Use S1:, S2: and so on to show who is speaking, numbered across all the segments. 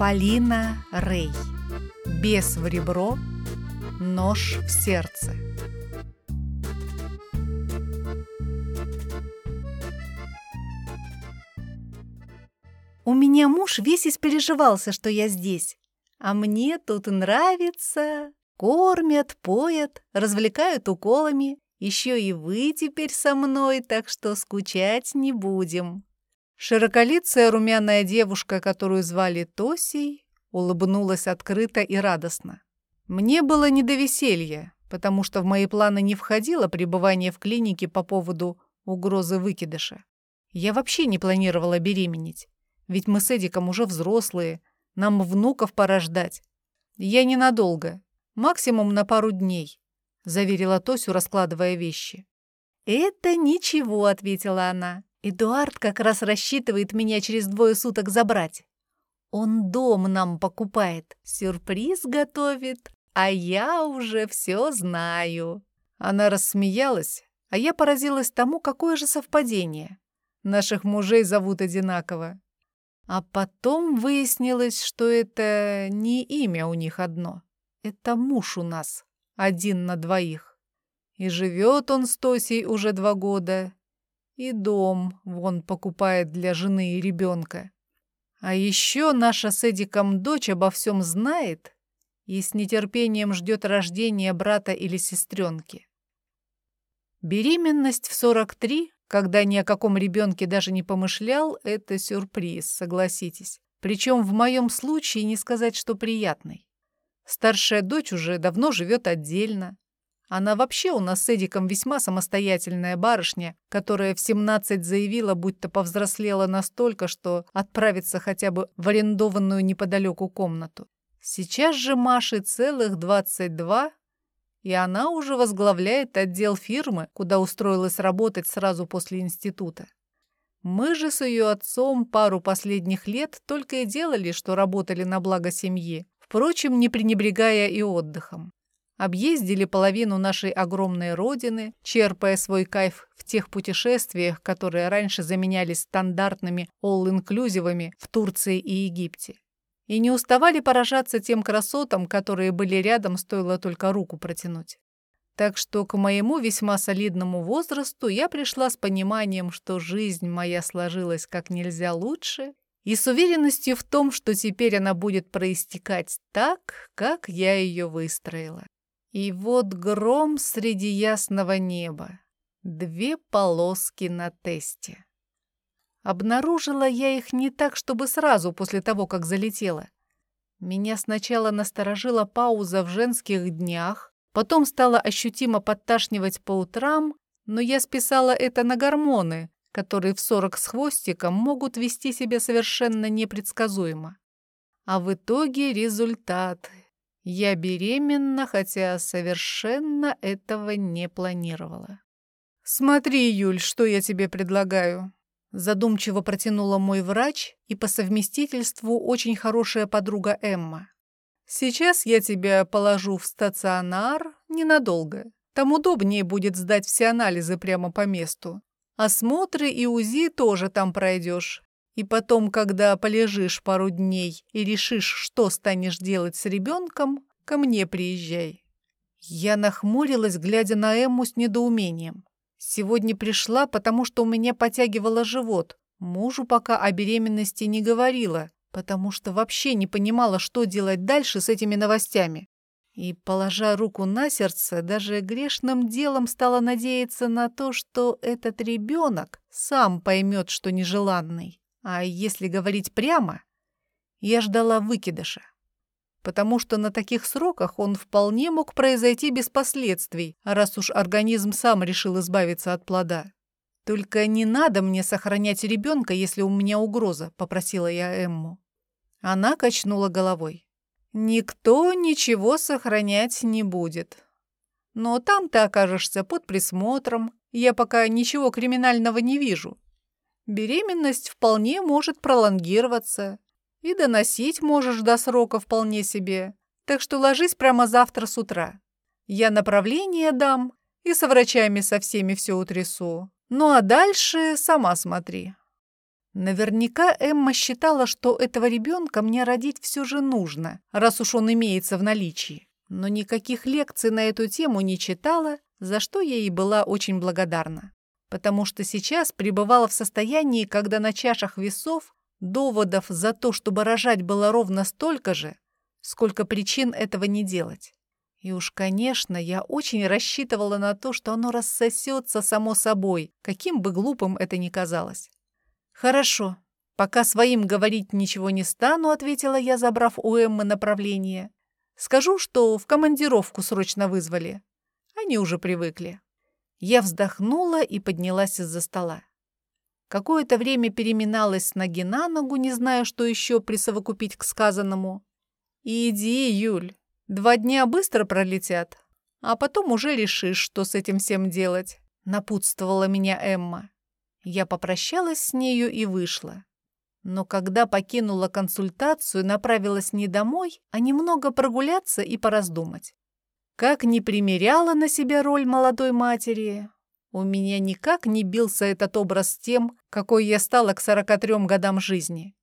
S1: Полина Рей. Бес в ребро, нож в сердце. У меня муж весь испереживался, что я здесь. А мне тут нравится. Кормят, поят, развлекают уколами. Еще и вы теперь со мной, так что скучать не будем. Широколицая румяная девушка, которую звали Тосей, улыбнулась открыто и радостно. Мне было не до веселья, потому что в мои планы не входило пребывание в клинике по поводу угрозы выкидыша. Я вообще не планировала беременеть, ведь мы с Эдиком уже взрослые, нам внуков пора ждать. Я ненадолго, максимум на пару дней, заверила Тосю, раскладывая вещи. «Это ничего», — ответила она. Эдуард как раз рассчитывает меня через двое суток забрать. Он дом нам покупает, сюрприз готовит, а я уже все знаю». Она рассмеялась, а я поразилась тому, какое же совпадение. Наших мужей зовут одинаково. А потом выяснилось, что это не имя у них одно. Это муж у нас, один на двоих. И живет он с Тосей уже два года, и дом вон покупает для жены и ребенка. А еще наша с Эдиком дочь обо всем знает и с нетерпением ждет рождения брата или сестренки. Беременность в 43, когда ни о каком ребенке даже не помышлял, это сюрприз, согласитесь. Причем в моем случае не сказать, что приятный. Старшая дочь уже давно живет отдельно, она вообще у нас с Эдиком весьма самостоятельная барышня, которая в 17 заявила, будто повзрослела настолько, что отправится хотя бы в арендованную неподалеку комнату. Сейчас же Маше целых 22, и она уже возглавляет отдел фирмы, куда устроилась работать сразу после института. Мы же с ее отцом пару последних лет только и делали, что работали на благо семьи, впрочем, не пренебрегая и отдыхом объездили половину нашей огромной родины, черпая свой кайф в тех путешествиях, которые раньше заменялись стандартными all-инклюзивами в Турции и Египте. И не уставали поражаться тем красотам, которые были рядом, стоило только руку протянуть. Так что к моему весьма солидному возрасту я пришла с пониманием, что жизнь моя сложилась как нельзя лучше, и с уверенностью в том, что теперь она будет проистекать так, как я ее выстроила. И вот гром среди ясного неба. Две полоски на тесте. Обнаружила я их не так, чтобы сразу после того, как залетела. Меня сначала насторожила пауза в женских днях, потом стало ощутимо подташнивать по утрам, но я списала это на гормоны, которые в 40 с хвостиком могут вести себя совершенно непредсказуемо. А в итоге результат я беременна, хотя совершенно этого не планировала. «Смотри, Юль, что я тебе предлагаю», Задумчиво протянула мой врач и по совместительству очень хорошая подруга Эмма. «Сейчас я тебя положу в стационар ненадолго. Там удобнее будет сдать все анализы прямо по месту. Осмотры и УЗИ тоже там пройдешь. И потом, когда полежишь пару дней и решишь, что станешь делать с ребенком, ко мне приезжай». Я нахмурилась, глядя на Эмму с недоумением. Сегодня пришла, потому что у меня потягивало живот. Мужу пока о беременности не говорила, потому что вообще не понимала, что делать дальше с этими новостями. И, положа руку на сердце, даже грешным делом стала надеяться на то, что этот ребенок сам поймет, что нежеланный. А если говорить прямо, я ждала выкидыша. Потому что на таких сроках он вполне мог произойти без последствий, раз уж организм сам решил избавиться от плода. «Только не надо мне сохранять ребенка, если у меня угроза», — попросила я Эмму. Она качнула головой. «Никто ничего сохранять не будет. Но там ты окажешься под присмотром. Я пока ничего криминального не вижу беременность вполне может пролонгироваться. И доносить можешь до срока вполне себе. Так что ложись прямо завтра с утра. Я направление дам и со врачами со всеми все утрясу. Ну а дальше сама смотри. Наверняка Эмма считала, что этого ребенка мне родить все же нужно, раз уж он имеется в наличии. Но никаких лекций на эту тему не читала, за что я ей была очень благодарна. Потому что сейчас пребывала в состоянии, когда на чашах весов доводов за то, чтобы рожать было ровно столько же, сколько причин этого не делать. И уж, конечно, я очень рассчитывала на то, что оно рассосется само собой, каким бы глупым это ни казалось. «Хорошо, пока своим говорить ничего не стану», — ответила я, забрав у Эммы направление. «Скажу, что в командировку срочно вызвали. Они уже привыкли». Я вздохнула и поднялась из-за стола. Какое-то время переминалась с ноги на ногу, не зная, что еще присовокупить к сказанному. «Иди, Юль, два дня быстро пролетят, а потом уже решишь, что с этим всем делать», — напутствовала меня Эмма. Я попрощалась с нею и вышла. Но когда покинула консультацию, направилась не домой, а немного прогуляться и пораздумать. Как не примеряла на себя роль молодой матери, у меня никак не бился этот образ с тем, какой я стала к 43 годам жизни.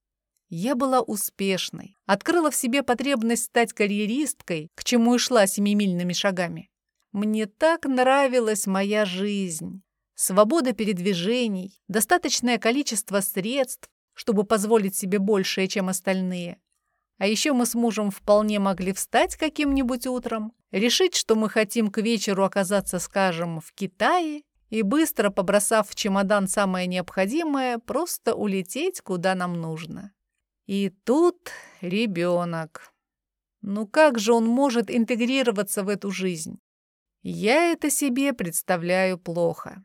S1: Я была успешной, открыла в себе потребность стать карьеристкой, к чему и шла семимильными шагами. Мне так нравилась моя жизнь свобода передвижений, достаточное количество средств, чтобы позволить себе большее, чем остальные. А еще мы с мужем вполне могли встать каким-нибудь утром, решить, что мы хотим к вечеру оказаться, скажем, в Китае, и быстро, побросав в чемодан самое необходимое, просто улететь, куда нам нужно. И тут ребенок. Ну как же он может интегрироваться в эту жизнь? Я это себе представляю плохо.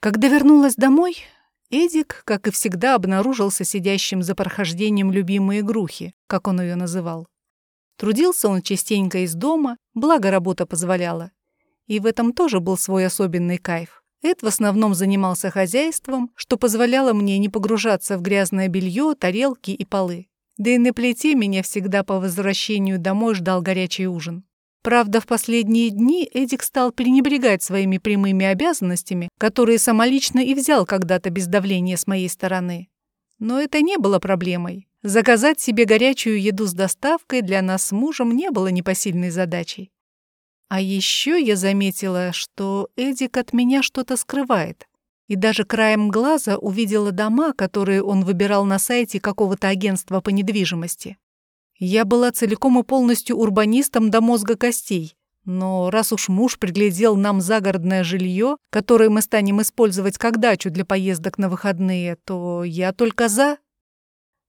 S1: Когда вернулась домой, Эдик, как и всегда, обнаружился сидящим за прохождением любимой игрухи, как он ее называл. Трудился он частенько из дома, благо работа позволяла. И в этом тоже был свой особенный кайф. Эд в основном занимался хозяйством, что позволяло мне не погружаться в грязное белье, тарелки и полы. Да и на плите меня всегда по возвращению домой ждал горячий ужин. Правда, в последние дни Эдик стал пренебрегать своими прямыми обязанностями, которые самолично и взял когда-то без давления с моей стороны. Но это не было проблемой. Заказать себе горячую еду с доставкой для нас с мужем не было непосильной задачей. А еще я заметила, что Эдик от меня что-то скрывает. И даже краем глаза увидела дома, которые он выбирал на сайте какого-то агентства по недвижимости. Я была целиком и полностью урбанистом до мозга костей. Но раз уж муж приглядел нам загородное жилье, которое мы станем использовать как дачу для поездок на выходные, то я только за.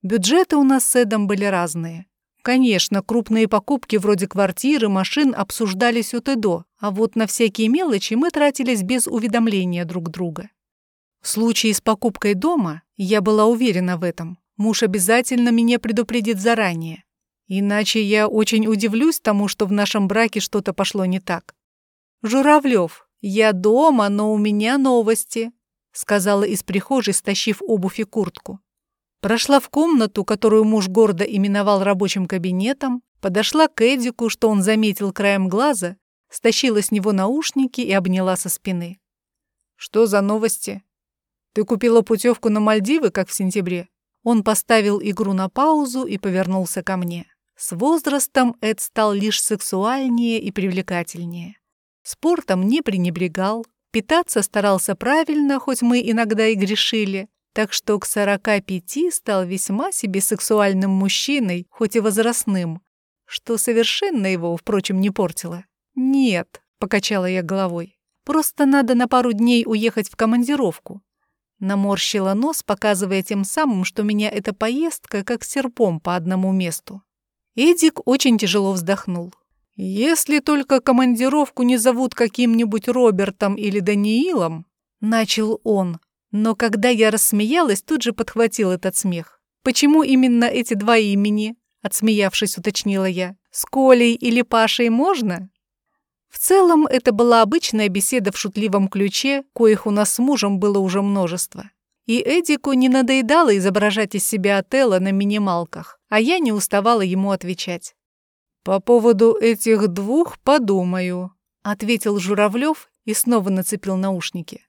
S1: Бюджеты у нас с Эдом были разные. Конечно, крупные покупки вроде квартиры, машин обсуждались от и до, а вот на всякие мелочи мы тратились без уведомления друг друга. В случае с покупкой дома я была уверена в этом. Муж обязательно меня предупредит заранее. Иначе я очень удивлюсь тому, что в нашем браке что-то пошло не так. «Журавлев, я дома, но у меня новости», — сказала из прихожей, стащив обувь и куртку. Прошла в комнату, которую муж гордо именовал рабочим кабинетом, подошла к Эдику, что он заметил краем глаза, стащила с него наушники и обняла со спины. «Что за новости? Ты купила путевку на Мальдивы, как в сентябре?» Он поставил игру на паузу и повернулся ко мне. С возрастом Эд стал лишь сексуальнее и привлекательнее. Спортом не пренебрегал, питаться старался правильно, хоть мы иногда и грешили, так что к 45 стал весьма себе сексуальным мужчиной, хоть и возрастным, что совершенно его, впрочем, не портило. «Нет», — покачала я головой, — «просто надо на пару дней уехать в командировку». Наморщила нос, показывая тем самым, что меня эта поездка как серпом по одному месту. Эдик очень тяжело вздохнул. «Если только командировку не зовут каким-нибудь Робертом или Даниилом», — начал он. Но когда я рассмеялась, тут же подхватил этот смех. «Почему именно эти два имени?» — отсмеявшись, уточнила я. «С Колей или Пашей можно?» В целом, это была обычная беседа в шутливом ключе, коих у нас с мужем было уже множество. И Эдику не надоедало изображать из себя Отелло на минималках, а я не уставала ему отвечать. По поводу этих двух подумаю, ответил Журавлев и снова нацепил наушники.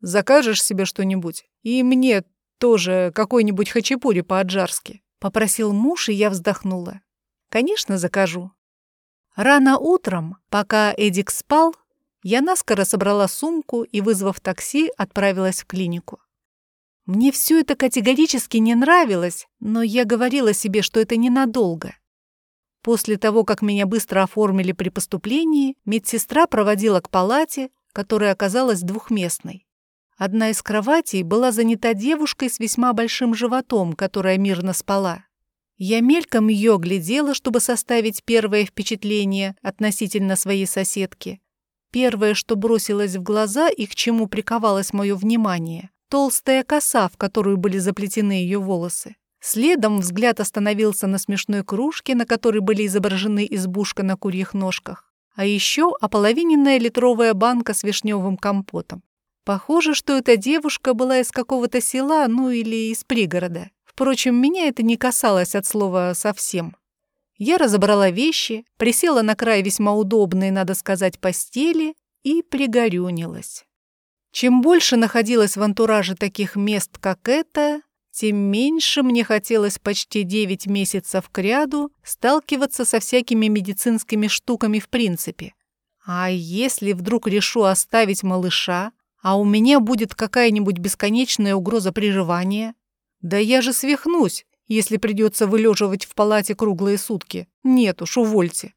S1: Закажешь себе что-нибудь? И мне тоже какой-нибудь хачапури по-аджарски, попросил муж, и я вздохнула. Конечно, закажу. Рано утром, пока Эдик спал, я наскоро собрала сумку и, вызвав такси, отправилась в клинику. Мне все это категорически не нравилось, но я говорила себе, что это ненадолго. После того, как меня быстро оформили при поступлении, медсестра проводила к палате, которая оказалась двухместной. Одна из кроватей была занята девушкой с весьма большим животом, которая мирно спала. Я мельком ее глядела, чтобы составить первое впечатление относительно своей соседки. Первое, что бросилось в глаза и к чему приковалось мое внимание — толстая коса, в которую были заплетены ее волосы. Следом взгляд остановился на смешной кружке, на которой были изображены избушка на курьих ножках, а еще ополовиненная литровая банка с вишневым компотом. Похоже, что эта девушка была из какого-то села, ну или из пригорода. Впрочем, меня это не касалось от слова «совсем». Я разобрала вещи, присела на край весьма удобной, надо сказать, постели и пригорюнилась. Чем больше находилась в антураже таких мест, как это, тем меньше мне хотелось почти 9 месяцев кряду сталкиваться со всякими медицинскими штуками в принципе. А если вдруг решу оставить малыша, а у меня будет какая-нибудь бесконечная угроза приживания? Да я же свихнусь, если придется вылеживать в палате круглые сутки. Нет уж, увольте.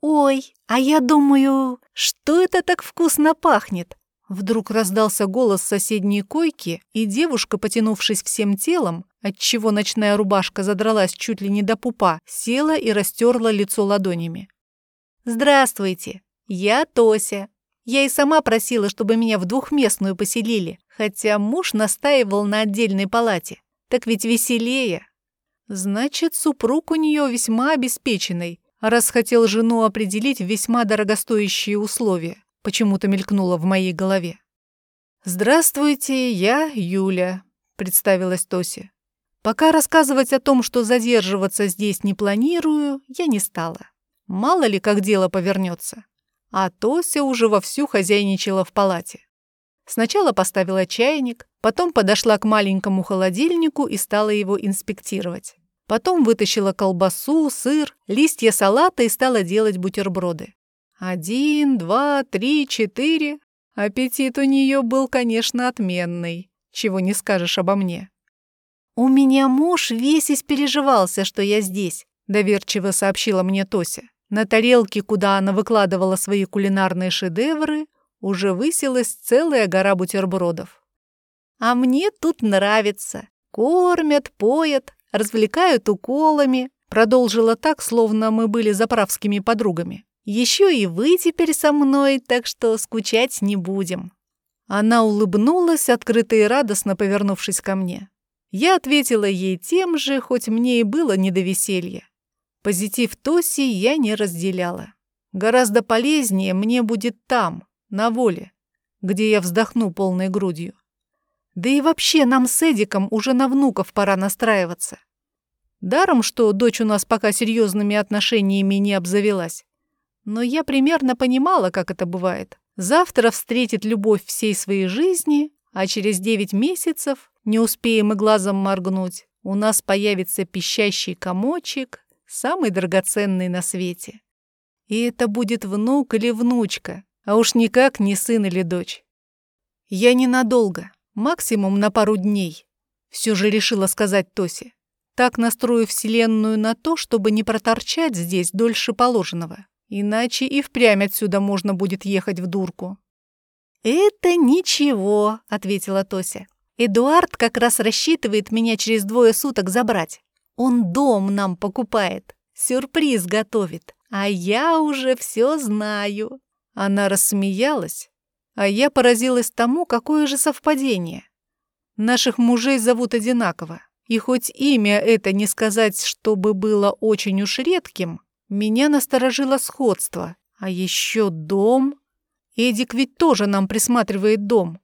S1: «Ой, а я думаю, что это так вкусно пахнет?» Вдруг раздался голос соседней койки, и девушка, потянувшись всем телом, отчего ночная рубашка задралась чуть ли не до пупа, села и растерла лицо ладонями. «Здравствуйте, я Тося. Я и сама просила, чтобы меня в двухместную поселили, хотя муж настаивал на отдельной палате. Так ведь веселее. Значит, супруг у нее весьма обеспеченный, раз хотел жену определить весьма дорогостоящие условия почему-то мелькнуло в моей голове. «Здравствуйте, я Юля», — представилась Тоси. «Пока рассказывать о том, что задерживаться здесь не планирую, я не стала. Мало ли, как дело повернется. А Тося уже вовсю хозяйничала в палате. Сначала поставила чайник, потом подошла к маленькому холодильнику и стала его инспектировать. Потом вытащила колбасу, сыр, листья салата и стала делать бутерброды. Один, два, три, четыре. Аппетит у нее был, конечно, отменный. Чего не скажешь обо мне. «У меня муж весь испереживался, что я здесь», — доверчиво сообщила мне Тося. На тарелке, куда она выкладывала свои кулинарные шедевры, уже высилась целая гора бутербродов. «А мне тут нравится. Кормят, поят, развлекают уколами», — продолжила так, словно мы были заправскими подругами. Еще и вы теперь со мной, так что скучать не будем». Она улыбнулась, открыто и радостно повернувшись ко мне. Я ответила ей тем же, хоть мне и было не до веселья. Позитив Тоси я не разделяла. Гораздо полезнее мне будет там, на воле, где я вздохну полной грудью. Да и вообще нам с Эдиком уже на внуков пора настраиваться. Даром, что дочь у нас пока серьезными отношениями не обзавелась. Но я примерно понимала, как это бывает. Завтра встретит любовь всей своей жизни, а через девять месяцев, не успеем и глазом моргнуть, у нас появится пищащий комочек, самый драгоценный на свете. И это будет внук или внучка, а уж никак не сын или дочь. Я ненадолго, максимум на пару дней, все же решила сказать Тосе. Так настрою Вселенную на то, чтобы не проторчать здесь дольше положенного. Иначе и впрямь отсюда можно будет ехать в дурку. «Это ничего», — ответила Тося. «Эдуард как раз рассчитывает меня через двое суток забрать. Он дом нам покупает, сюрприз готовит, а я уже все знаю». Она рассмеялась, а я поразилась тому, какое же совпадение. Наших мужей зовут одинаково, и хоть имя это не сказать, чтобы было очень уж редким, меня насторожило сходство. А еще дом. Эдик ведь тоже нам присматривает дом.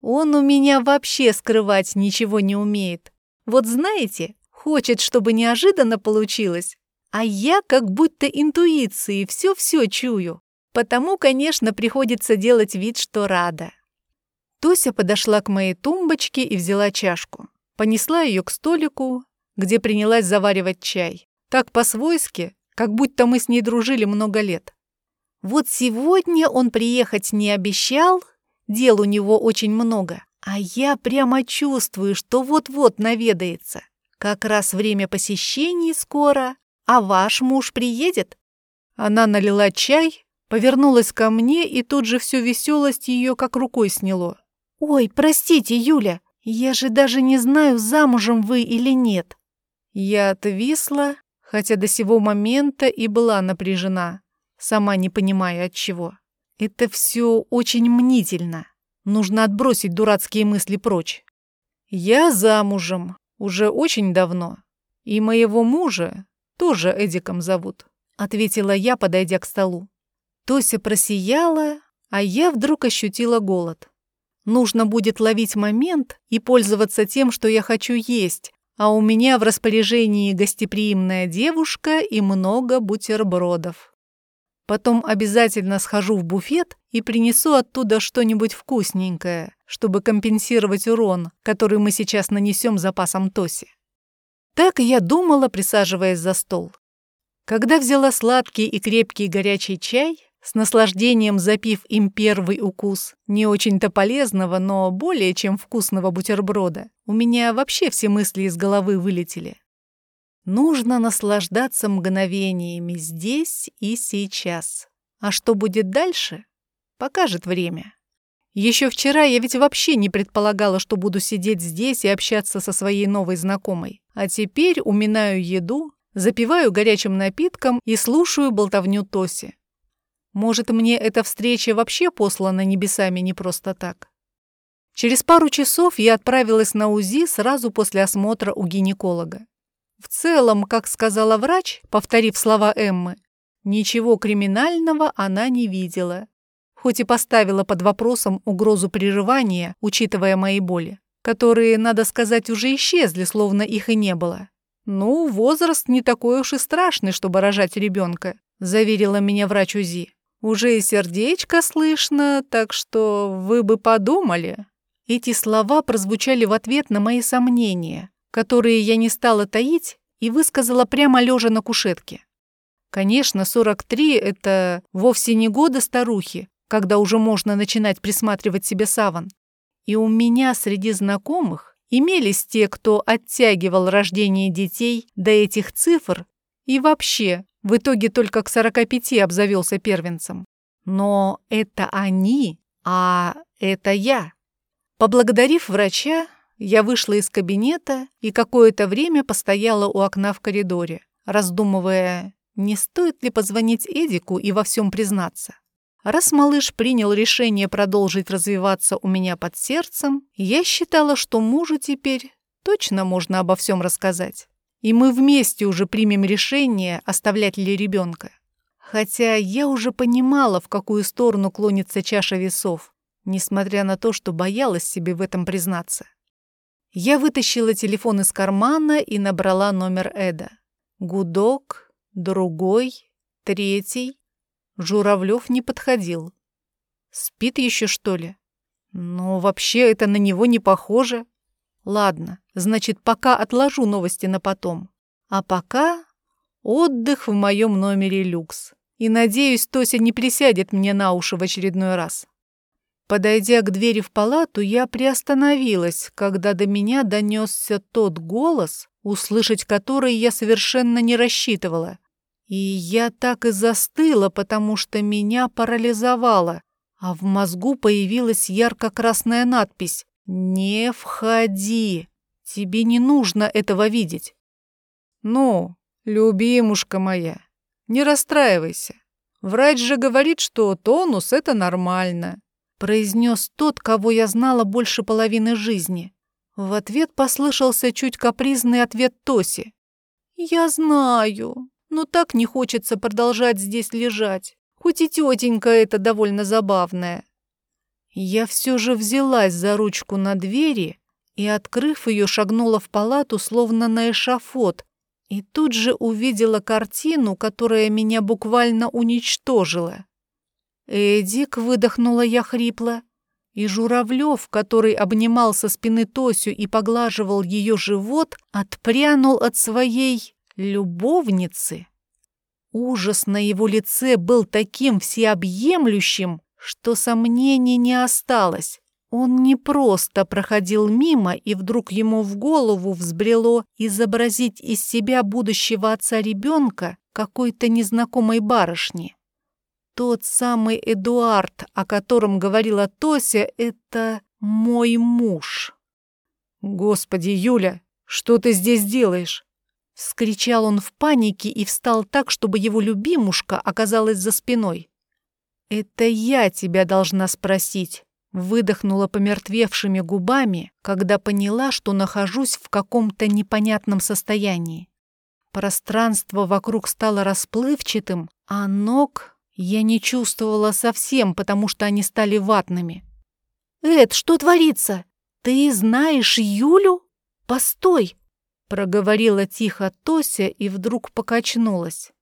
S1: Он у меня вообще скрывать ничего не умеет. Вот знаете, хочет, чтобы неожиданно получилось. А я как будто интуицией все-все чую. Потому, конечно, приходится делать вид, что рада. Тося подошла к моей тумбочке и взяла чашку. Понесла ее к столику, где принялась заваривать чай. Так по-свойски, как будто мы с ней дружили много лет. Вот сегодня он приехать не обещал, дел у него очень много, а я прямо чувствую, что вот-вот наведается. Как раз время посещений скоро, а ваш муж приедет. Она налила чай, повернулась ко мне, и тут же всю веселость ее как рукой сняло. «Ой, простите, Юля, я же даже не знаю, замужем вы или нет». Я отвисла, хотя до сего момента и была напряжена, сама не понимая от чего. Это все очень мнительно. Нужно отбросить дурацкие мысли прочь. Я замужем уже очень давно, и моего мужа тоже Эдиком зовут, ответила я, подойдя к столу. Тося просияла, а я вдруг ощутила голод. Нужно будет ловить момент и пользоваться тем, что я хочу есть, а у меня в распоряжении гостеприимная девушка и много бутербродов. Потом обязательно схожу в буфет и принесу оттуда что-нибудь вкусненькое, чтобы компенсировать урон, который мы сейчас нанесем запасом Тоси. Так я думала, присаживаясь за стол. Когда взяла сладкий и крепкий горячий чай, с наслаждением запив им первый укус не очень-то полезного, но более чем вкусного бутерброда, у меня вообще все мысли из головы вылетели. Нужно наслаждаться мгновениями здесь и сейчас. А что будет дальше, покажет время. Еще вчера я ведь вообще не предполагала, что буду сидеть здесь и общаться со своей новой знакомой. А теперь уминаю еду, запиваю горячим напитком и слушаю болтовню Тоси. Может, мне эта встреча вообще послана небесами не просто так? Через пару часов я отправилась на УЗИ сразу после осмотра у гинеколога. В целом, как сказала врач, повторив слова Эммы, ничего криминального она не видела, хоть и поставила под вопросом угрозу прерывания, учитывая мои боли, которые, надо сказать, уже исчезли, словно их и не было. «Ну, возраст не такой уж и страшный, чтобы рожать ребенка», заверила меня врач УЗИ. Уже и сердечко слышно, так что вы бы подумали». Эти слова прозвучали в ответ на мои сомнения, которые я не стала таить и высказала прямо лежа на кушетке. Конечно, 43 — это вовсе не годы старухи, когда уже можно начинать присматривать себе саван. И у меня среди знакомых имелись те, кто оттягивал рождение детей до этих цифр и вообще в итоге только к 45 обзавелся первенцем. Но это они, а это я. Поблагодарив врача, я вышла из кабинета и какое-то время постояла у окна в коридоре, раздумывая, не стоит ли позвонить Эдику и во всем признаться. Раз малыш принял решение продолжить развиваться у меня под сердцем, я считала, что мужу теперь точно можно обо всем рассказать и мы вместе уже примем решение, оставлять ли ребенка. Хотя я уже понимала, в какую сторону клонится чаша весов, несмотря на то, что боялась себе в этом признаться. Я вытащила телефон из кармана и набрала номер Эда. Гудок, другой, третий. Журавлев не подходил. Спит еще, что ли? Но вообще это на него не похоже. Ладно, значит, пока отложу новости на потом. А пока отдых в моем номере люкс. И, надеюсь, Тося не присядет мне на уши в очередной раз. Подойдя к двери в палату, я приостановилась, когда до меня донесся тот голос, услышать который я совершенно не рассчитывала. И я так и застыла, потому что меня парализовало, а в мозгу появилась ярко-красная надпись «Не входи! Тебе не нужно этого видеть!» «Ну, любимушка моя, не расстраивайся. Врач же говорит, что тонус — это нормально», произнес тот, кого я знала больше половины жизни. В ответ послышался чуть капризный ответ Тоси. «Я знаю, но так не хочется продолжать здесь лежать. Хоть и тетенька эта довольно забавная. Я все же взялась за ручку на двери и, открыв ее, шагнула в палату, словно на эшафот, И тут же увидела картину, которая меня буквально уничтожила. «Эдик», — выдохнула я хрипло, и Журавлев, который обнимал со спины Тосю и поглаживал ее живот, отпрянул от своей любовницы. Ужас на его лице был таким всеобъемлющим, что сомнений не осталось. Он не просто проходил мимо, и вдруг ему в голову взбрело изобразить из себя будущего отца ребенка какой-то незнакомой барышни. Тот самый Эдуард, о котором говорила Тося, это мой муж. «Господи, Юля, что ты здесь делаешь?» Вскричал он в панике и встал так, чтобы его любимушка оказалась за спиной. «Это я тебя должна спросить», — выдохнула помертвевшими губами, когда поняла, что нахожусь в каком-то непонятном состоянии. Пространство вокруг стало расплывчатым, а ног я не чувствовала совсем, потому что они стали ватными. «Эд, что творится? Ты знаешь Юлю? Постой, Проговорила тихо Тося и вдруг покачнулась.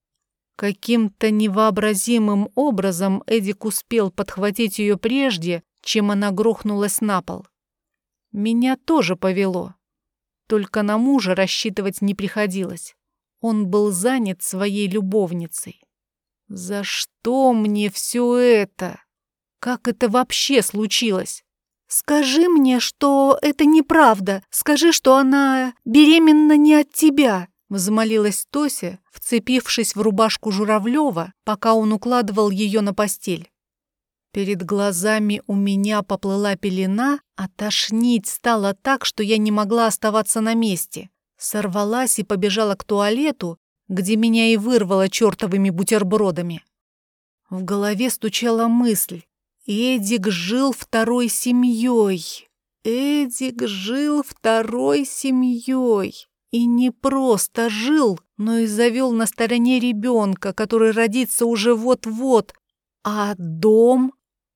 S1: Каким-то невообразимым образом Эдик успел подхватить ее прежде, чем она грохнулась на пол. Меня тоже повело. Только на мужа рассчитывать не приходилось. Он был занят своей любовницей. За что мне все это? Как это вообще случилось? «Скажи мне, что это неправда. Скажи, что она беременна не от тебя», — взмолилась Тося, вцепившись в рубашку Журавлева, пока он укладывал ее на постель. Перед глазами у меня поплыла пелена, а тошнить стало так, что я не могла оставаться на месте. Сорвалась и побежала к туалету, где меня и вырвало чертовыми бутербродами. В голове стучала мысль, Эдик жил второй семьей. Эдик жил второй семьей. И не просто жил, но и завел на стороне ребенка, который родится уже вот-вот. А дом?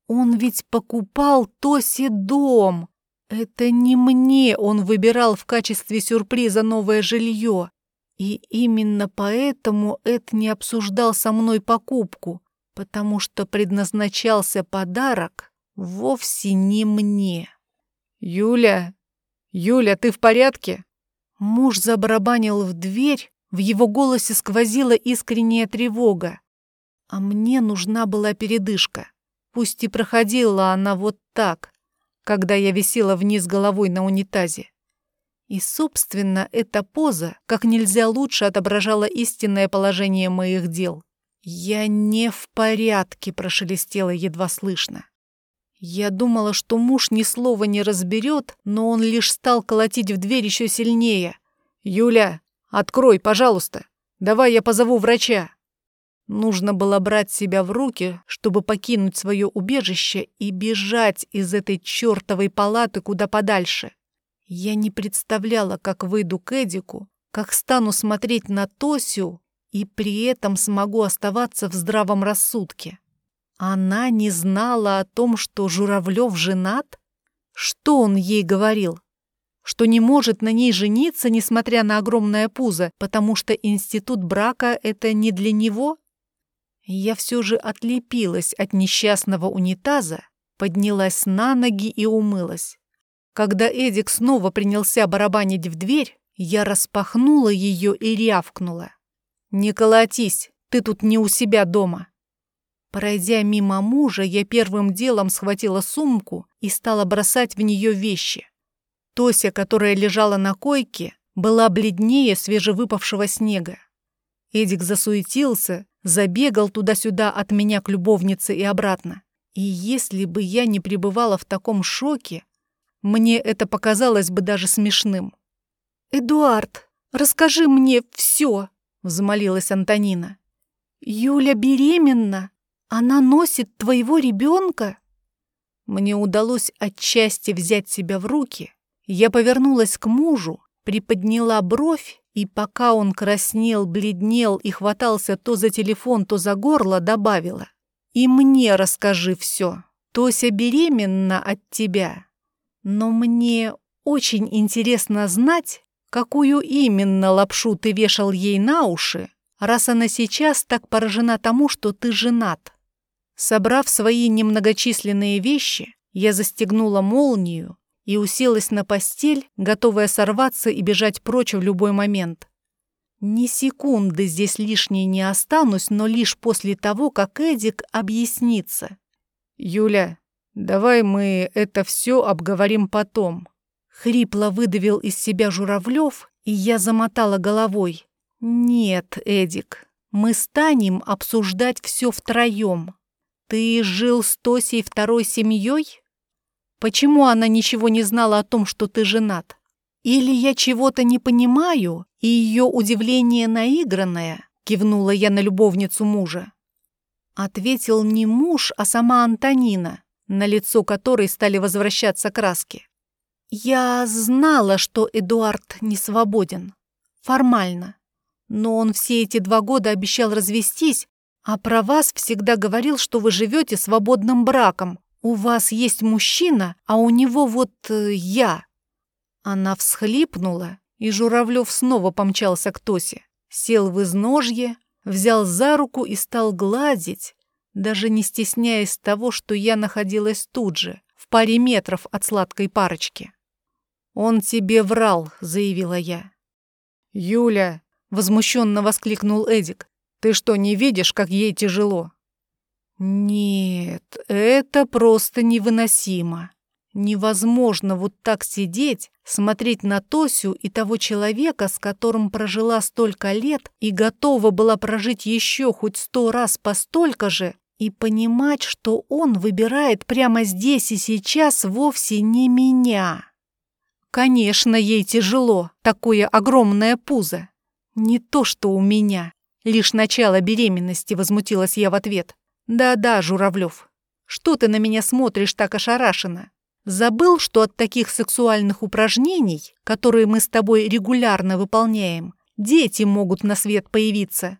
S1: Он ведь покупал Тоси дом. Это не мне он выбирал в качестве сюрприза новое жилье. И именно поэтому Эд не обсуждал со мной покупку потому что предназначался подарок вовсе не мне. «Юля! Юля, ты в порядке?» Муж забарабанил в дверь, в его голосе сквозила искренняя тревога. А мне нужна была передышка. Пусть и проходила она вот так, когда я висела вниз головой на унитазе. И, собственно, эта поза как нельзя лучше отображала истинное положение моих дел. «Я не в порядке», — прошелестело едва слышно. Я думала, что муж ни слова не разберет, но он лишь стал колотить в дверь еще сильнее. «Юля, открой, пожалуйста. Давай я позову врача». Нужно было брать себя в руки, чтобы покинуть свое убежище и бежать из этой чертовой палаты куда подальше. Я не представляла, как выйду к Эдику, как стану смотреть на Тосю и при этом смогу оставаться в здравом рассудке. Она не знала о том, что Журавлев женат? Что он ей говорил? Что не может на ней жениться, несмотря на огромное пузо, потому что институт брака — это не для него? Я все же отлепилась от несчастного унитаза, поднялась на ноги и умылась. Когда Эдик снова принялся барабанить в дверь, я распахнула ее и рявкнула. «Не колотись, ты тут не у себя дома». Пройдя мимо мужа, я первым делом схватила сумку и стала бросать в нее вещи. Тося, которая лежала на койке, была бледнее свежевыпавшего снега. Эдик засуетился, забегал туда-сюда от меня к любовнице и обратно. И если бы я не пребывала в таком шоке, мне это показалось бы даже смешным. «Эдуард, расскажи мне все!» — взмолилась Антонина. «Юля беременна? Она носит твоего ребенка?» Мне удалось отчасти взять себя в руки. Я повернулась к мужу, приподняла бровь, и пока он краснел, бледнел и хватался то за телефон, то за горло, добавила. «И мне расскажи все. Тося беременна от тебя. Но мне очень интересно знать, какую именно лапшу ты вешал ей на уши, раз она сейчас так поражена тому, что ты женат. Собрав свои немногочисленные вещи, я застегнула молнию и уселась на постель, готовая сорваться и бежать прочь в любой момент. Ни секунды здесь лишней не останусь, но лишь после того, как Эдик объяснится.
S2: «Юля, давай мы это все обговорим потом».
S1: Хрипло выдавил из себя Журавлев, и я замотала головой. «Нет, Эдик, мы станем обсуждать все втроем. Ты жил с Тосей второй семьей? Почему она ничего не знала о том, что ты женат? Или я чего-то не понимаю, и ее удивление наигранное?» Кивнула я на любовницу мужа. Ответил не муж, а сама Антонина, на лицо которой стали возвращаться краски. Я знала, что Эдуард не свободен. Формально. Но он все эти два года обещал развестись, а про вас всегда говорил, что вы живете свободным браком. У вас есть мужчина, а у него вот э, я. Она всхлипнула, и Журавлев снова помчался к Тосе. Сел в изножье, взял за руку и стал гладить, даже не стесняясь того, что я находилась тут же, в паре метров от сладкой парочки. «Он тебе врал», — заявила я.
S2: «Юля!» — возмущенно воскликнул Эдик. «Ты что, не видишь, как ей тяжело?»
S1: «Нет, это просто невыносимо. Невозможно вот так сидеть, смотреть на Тосю и того человека, с которым прожила столько лет и готова была прожить еще хоть сто раз по столько же, и понимать, что он выбирает прямо здесь и сейчас вовсе не меня». Конечно, ей тяжело, такое огромное пузо. Не то, что у меня. Лишь начало беременности, возмутилась я в ответ. Да-да, Журавлев, что ты на меня смотришь так ошарашенно? Забыл, что от таких сексуальных упражнений, которые мы с тобой регулярно выполняем, дети могут на свет появиться?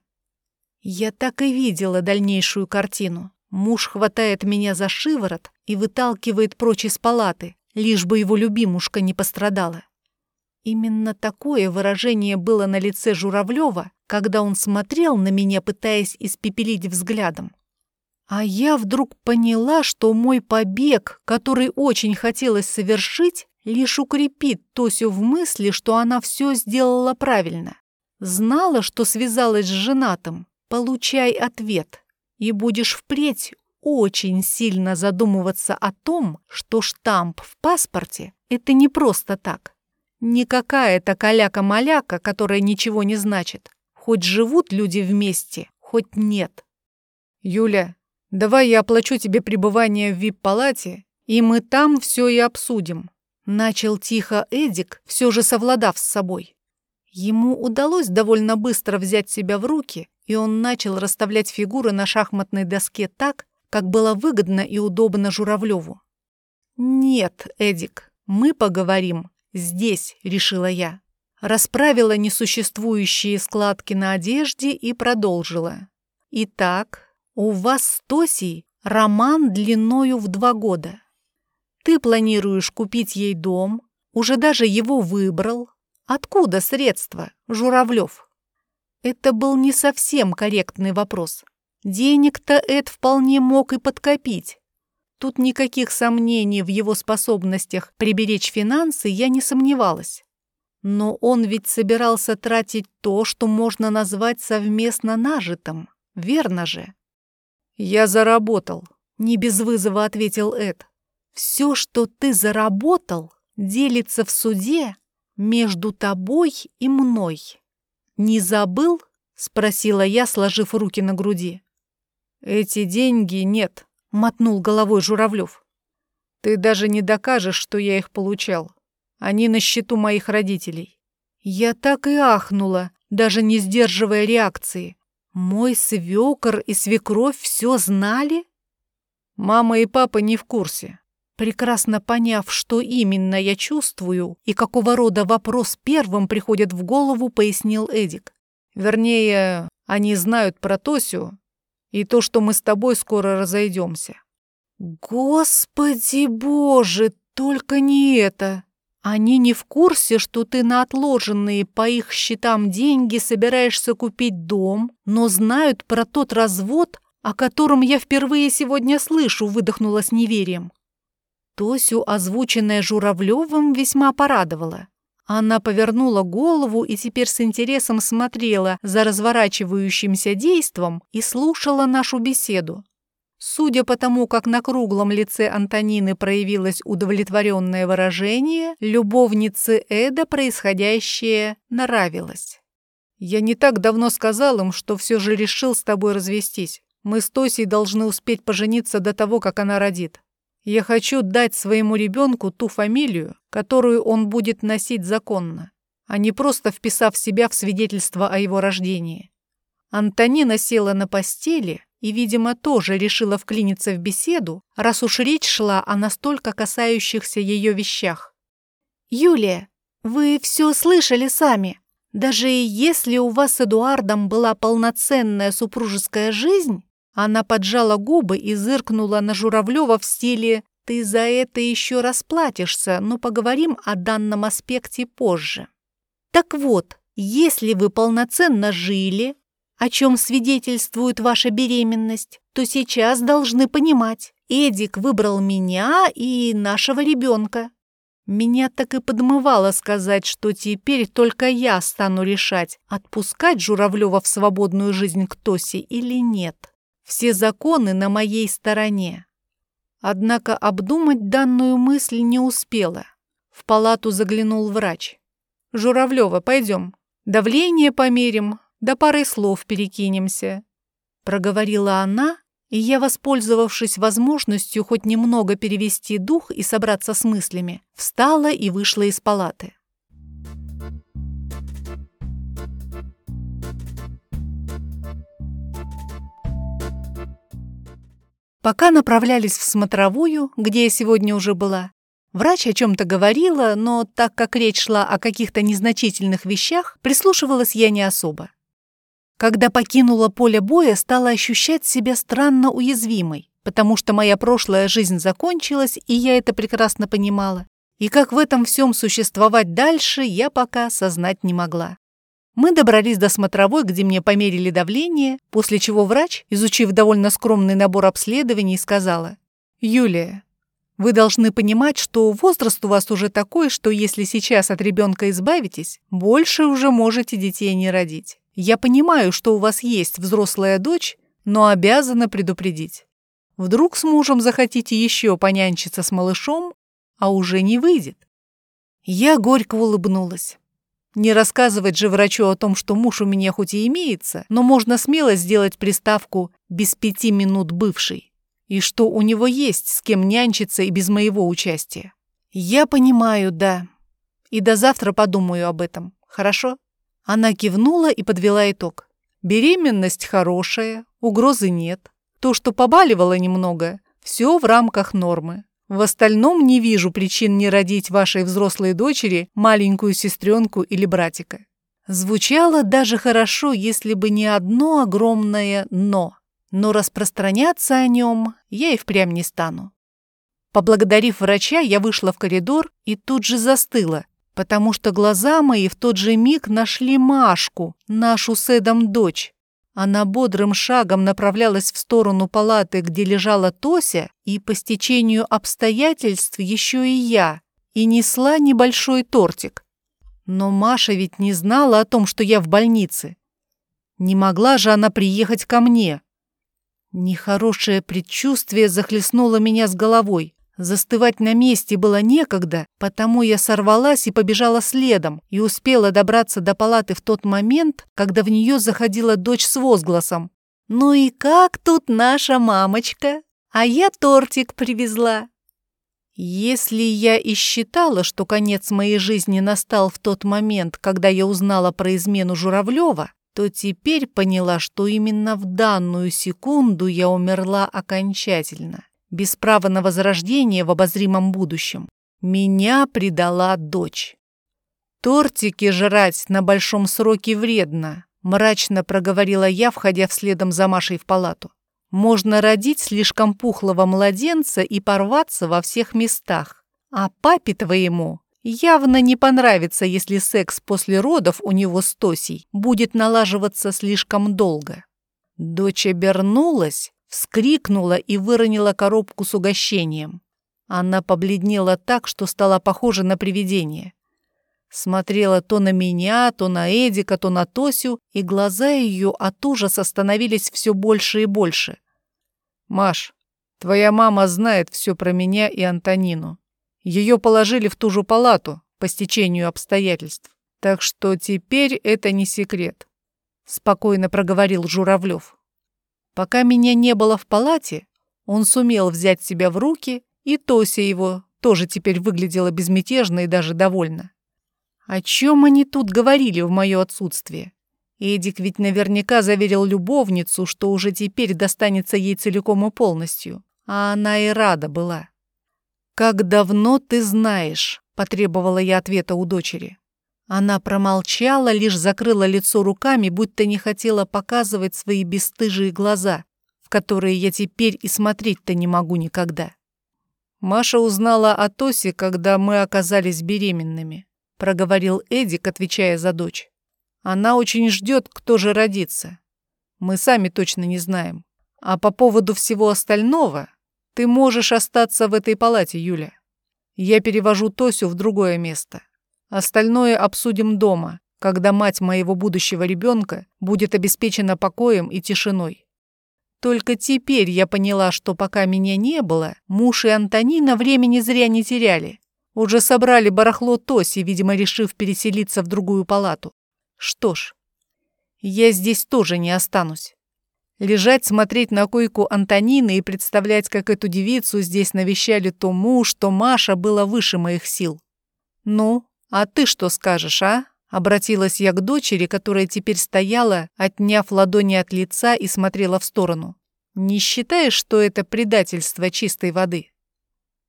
S1: Я так и видела дальнейшую картину. Муж хватает меня за шиворот и выталкивает прочь из палаты, лишь бы его любимушка не пострадала. Именно такое выражение было на лице Журавлева, когда он смотрел на меня, пытаясь испепелить взглядом. А я вдруг поняла, что мой побег, который очень хотелось совершить, лишь укрепит Тосю в мысли, что она все сделала правильно. Знала, что связалась с женатым. Получай ответ, и будешь впредь очень сильно задумываться о том, что штамп в паспорте — это не просто так. Не какая-то каляка-маляка, которая ничего не значит. Хоть живут люди вместе, хоть нет.
S2: Юля, давай я оплачу тебе пребывание в вип-палате, и мы там все и обсудим.
S1: Начал тихо Эдик, все же совладав с собой. Ему удалось довольно быстро взять себя в руки, и он начал расставлять фигуры на шахматной доске так, как было выгодно и удобно Журавлеву. «Нет, Эдик, мы поговорим здесь», — решила я. Расправила несуществующие складки на одежде и продолжила. «Итак, у вас с Тосей роман длиною в два года. Ты планируешь купить ей дом, уже даже его выбрал. Откуда средства, Журавлев?» Это был не совсем корректный вопрос. Денег-то Эд вполне мог и подкопить. Тут никаких сомнений в его способностях приберечь финансы я не сомневалась. Но он ведь собирался тратить то, что можно назвать совместно нажитым, верно же?
S2: «Я заработал», —
S1: не без вызова ответил Эд. «Все, что ты заработал, делится в суде между тобой и мной. Не забыл?» — спросила я, сложив руки на груди.
S2: «Эти деньги нет», — мотнул головой Журавлев. «Ты даже не докажешь, что я их получал. Они на счету моих родителей».
S1: Я так и ахнула, даже не сдерживая реакции. Мой свекор и свекровь все знали?
S2: Мама и папа не в курсе.
S1: Прекрасно поняв, что именно я чувствую и какого рода вопрос первым приходит в голову, пояснил Эдик.
S2: Вернее, они знают про Тосю и то, что мы с тобой скоро разойдемся.
S1: Господи боже, только не это!
S2: Они не в курсе, что ты на отложенные по их счетам деньги собираешься купить дом, но знают про тот развод, о котором я впервые сегодня слышу, выдохнула с неверием. Тосю, озвученная Журавлевым, весьма порадовала. Она повернула голову и теперь с интересом смотрела за разворачивающимся действом и слушала нашу беседу. Судя по тому, как на круглом лице Антонины проявилось удовлетворенное выражение, любовнице Эда происходящее нравилось. «Я не так давно сказал им, что все же решил с тобой развестись. Мы с Тосей должны успеть пожениться до того, как она родит. Я хочу дать своему ребенку ту фамилию, которую он будет носить законно, а не просто вписав себя в свидетельство о его рождении». Антонина села на постели, и, видимо, тоже решила вклиниться в беседу, раз уж речь шла о настолько касающихся ее вещах. «Юлия, вы все слышали сами. Даже если у вас с Эдуардом была полноценная супружеская жизнь, она поджала губы и зыркнула на Журавлева в стиле «ты за это еще расплатишься, но поговорим о данном аспекте позже». Так вот, если вы полноценно жили, о чем свидетельствует ваша беременность, то сейчас должны понимать, Эдик выбрал меня и нашего ребенка. Меня так и подмывало сказать, что теперь только я стану решать, отпускать Журавлева в свободную жизнь к Тосе или нет. Все законы на моей стороне. Однако обдумать данную мысль не успела. В палату заглянул врач. «Журавлева, пойдем. Давление померим, да парой слов перекинемся», — проговорила она, и я, воспользовавшись возможностью хоть немного перевести дух и собраться с мыслями, встала и вышла из палаты. Пока направлялись в смотровую, где я сегодня уже была, врач о чем-то говорила, но так как речь шла о каких-то незначительных вещах, прислушивалась я не особо. Когда покинула поле боя, стала ощущать себя странно уязвимой, потому что моя прошлая жизнь закончилась, и я это прекрасно понимала. И как в этом всем существовать дальше, я пока осознать не могла. Мы добрались до смотровой, где мне померили давление, после чего врач, изучив довольно скромный набор обследований, сказала, «Юлия, вы должны понимать, что возраст у вас уже такой, что если сейчас от ребенка избавитесь, больше уже можете детей не родить. Я понимаю, что у вас есть взрослая дочь, но обязана предупредить. Вдруг с мужем захотите еще понянчиться с малышом, а уже не выйдет. Я горько улыбнулась. Не рассказывать же врачу о том, что муж у меня хоть и имеется, но можно смело сделать приставку «без пяти минут бывший», и что у него есть с кем нянчиться и без моего участия. Я понимаю, да. И до завтра подумаю об этом, хорошо? Она кивнула и подвела итог. Беременность хорошая, угрозы нет. То, что побаливало немного, все в рамках нормы. В остальном не вижу причин не родить вашей взрослой дочери маленькую сестренку или братика. Звучало даже хорошо, если бы не одно огромное «но». Но распространяться о нем я и впрямь не стану. Поблагодарив врача, я вышла в коридор и тут же застыла, потому что глаза мои в тот же миг нашли Машку, нашу с Эдом дочь. Она бодрым шагом направлялась в сторону палаты, где лежала Тося, и по стечению обстоятельств еще и я, и несла небольшой тортик. Но Маша ведь не знала о том, что я в больнице. Не могла же она приехать ко мне. Нехорошее предчувствие захлестнуло меня с головой. Застывать на месте было некогда, потому я сорвалась и побежала следом и успела добраться до палаты в тот момент, когда в нее заходила дочь с возгласом. «Ну и как тут наша мамочка? А я тортик привезла». Если я и считала, что конец моей жизни настал в тот момент, когда я узнала про измену Журавлева, то теперь поняла, что именно в данную секунду я умерла окончательно без права на возрождение в обозримом будущем, меня предала дочь. «Тортики жрать на большом сроке вредно», — мрачно проговорила я, входя вследом за Машей в палату. «Можно родить слишком пухлого младенца и порваться во всех местах. А папе твоему явно не понравится, если секс после родов у него с Тосей будет налаживаться слишком долго. Дочь обернулась, вскрикнула и выронила коробку с угощением. Она побледнела так, что стала похожа на привидение. Смотрела то на меня, то на Эдика, то на Тосю, и глаза ее от ужаса становились все больше и больше. «Маш, твоя мама знает все про меня и Антонину. Ее положили в ту же палату по стечению обстоятельств. Так что теперь это не секрет», — спокойно проговорил Журавлев. Пока меня не было в палате, он сумел взять себя в руки, и Тося его тоже теперь выглядела безмятежно и даже довольна. О чем они тут говорили в мое отсутствие? Эдик ведь наверняка заверил любовницу, что уже теперь достанется ей целиком и полностью, а она и рада была. «Как давно ты знаешь?» — потребовала я ответа у дочери. Она промолчала, лишь закрыла лицо руками, будто не хотела показывать свои бесстыжие глаза, в которые я теперь и смотреть-то не могу никогда. Маша узнала о Тосе, когда мы оказались беременными проговорил Эдик, отвечая за дочь. Она очень ждет, кто же родится. Мы сами точно не знаем. А по поводу всего остального ты можешь остаться в этой палате, Юля. Я перевожу Тосю в другое место. Остальное обсудим дома, когда мать моего будущего ребенка будет обеспечена покоем и тишиной. Только теперь я поняла, что пока меня не было, муж и Антонина времени зря не теряли. Уже собрали барахло Тоси, видимо, решив переселиться в другую палату. Что ж, я здесь тоже не останусь. Лежать, смотреть на койку Антонины и представлять, как эту девицу здесь навещали то муж, то Маша, было выше моих сил. «Ну, а ты что скажешь, а?» Обратилась я к дочери, которая теперь стояла, отняв ладони от лица и смотрела в сторону. «Не считаешь, что это предательство чистой воды?»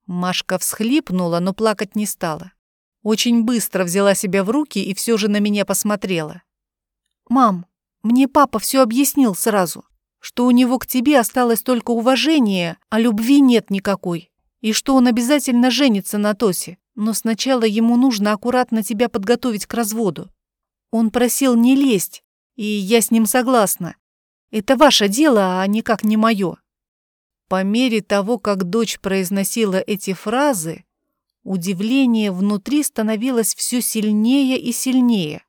S2: Машка всхлипнула, но плакать не стала. Очень быстро взяла себя в руки и все же на меня посмотрела. «Мам, мне папа все объяснил сразу, что у него к тебе осталось только уважение, а любви нет никакой, и что он обязательно женится на Тосе, но сначала ему нужно аккуратно тебя подготовить к разводу. Он просил не лезть, и я с ним согласна. Это ваше дело, а никак не мое. По мере того, как дочь произносила эти фразы, удивление внутри становилось все сильнее и сильнее.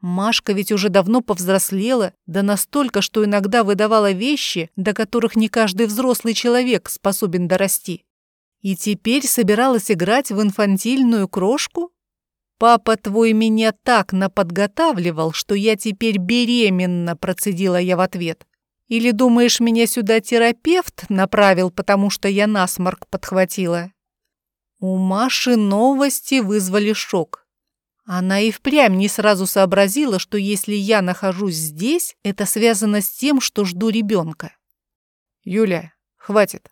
S2: Машка ведь уже давно повзрослела, да настолько, что иногда выдавала вещи, до которых не каждый взрослый человек способен дорасти. И теперь собиралась играть в инфантильную крошку? «Папа твой меня так наподготавливал, что я теперь беременна», процедила я в ответ. Или думаешь, меня сюда терапевт направил, потому что я насморк подхватила?» У Маши новости вызвали шок. Она и впрямь не сразу сообразила, что если я нахожусь здесь, это связано с тем, что жду ребенка. «Юля, хватит.